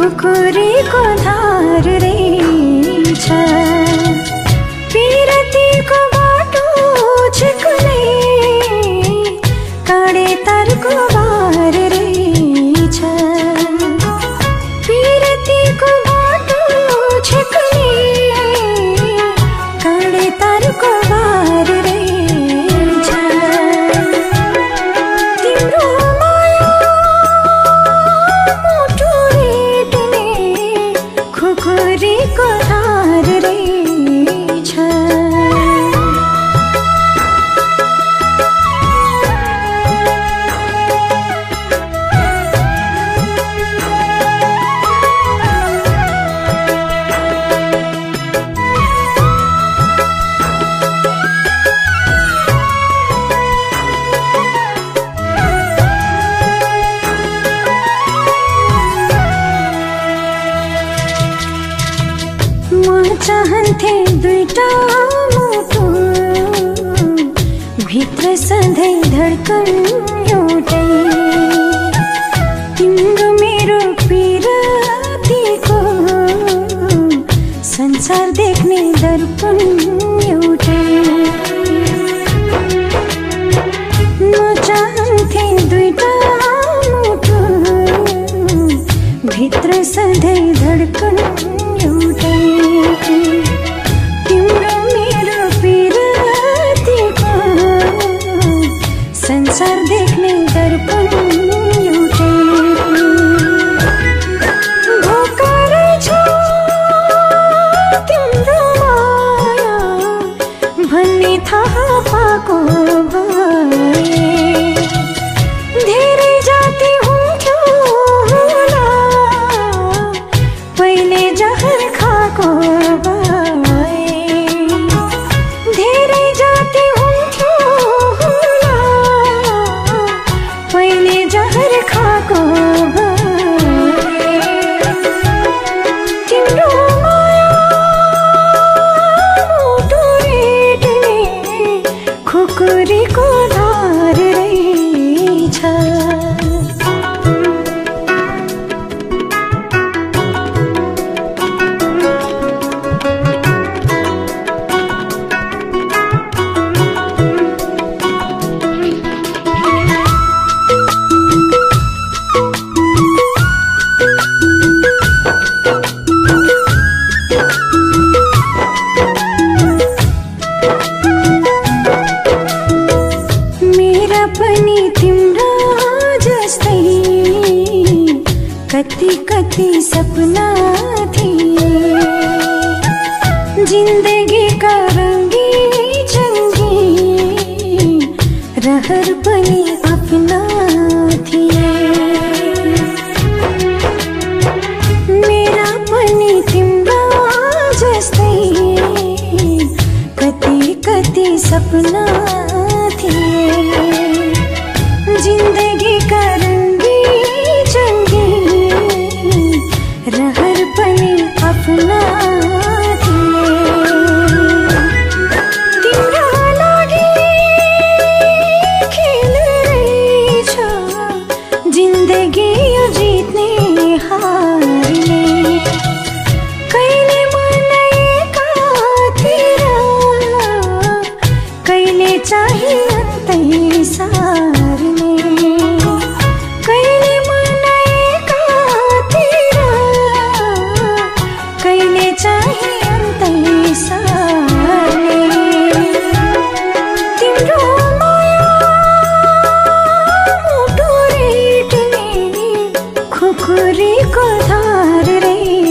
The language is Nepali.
खुकुरी को धार रे। थे दुईटा मुटु भित्र सधैँ धडकन वफा को भाए धीरे पहले जहर खा को भाए शिखर पनि आफ्ना थिए। मेरा पनि तिम्रा जस्तै। कति कति सपना को धार रे